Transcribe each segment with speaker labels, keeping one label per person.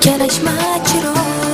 Speaker 1: Can I smile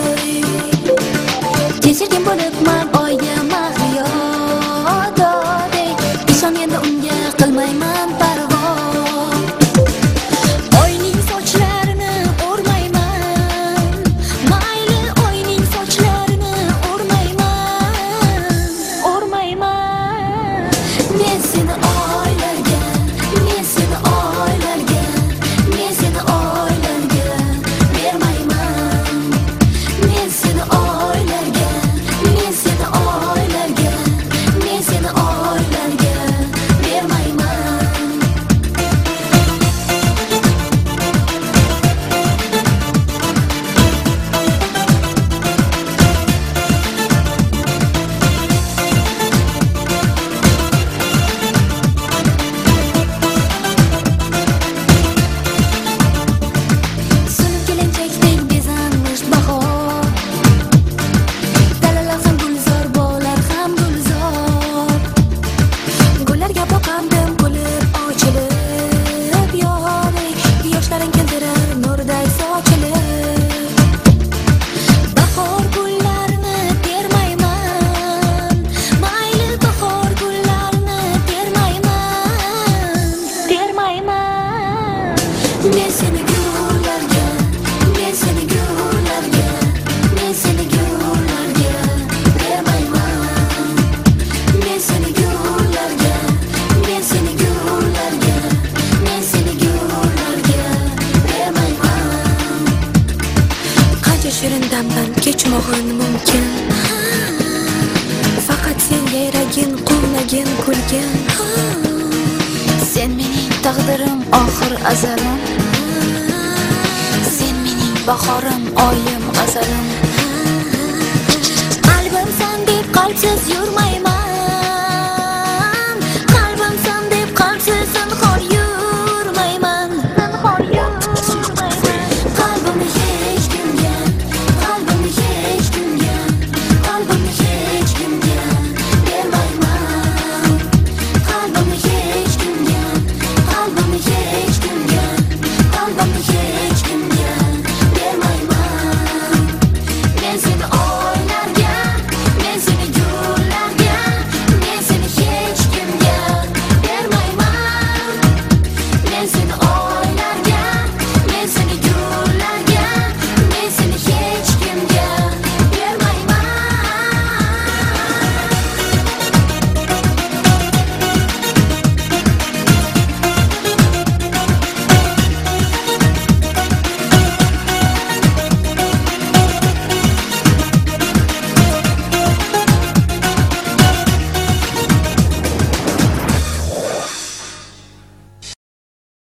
Speaker 1: shirin damdan kechmog'in mumkin. Faqat sen yayragin quvnagin kulgin. Sen mening taqdirim oxir azalim. Sen mening bahorim oyim azalim qalbim san deb qalbsiz yurmayman.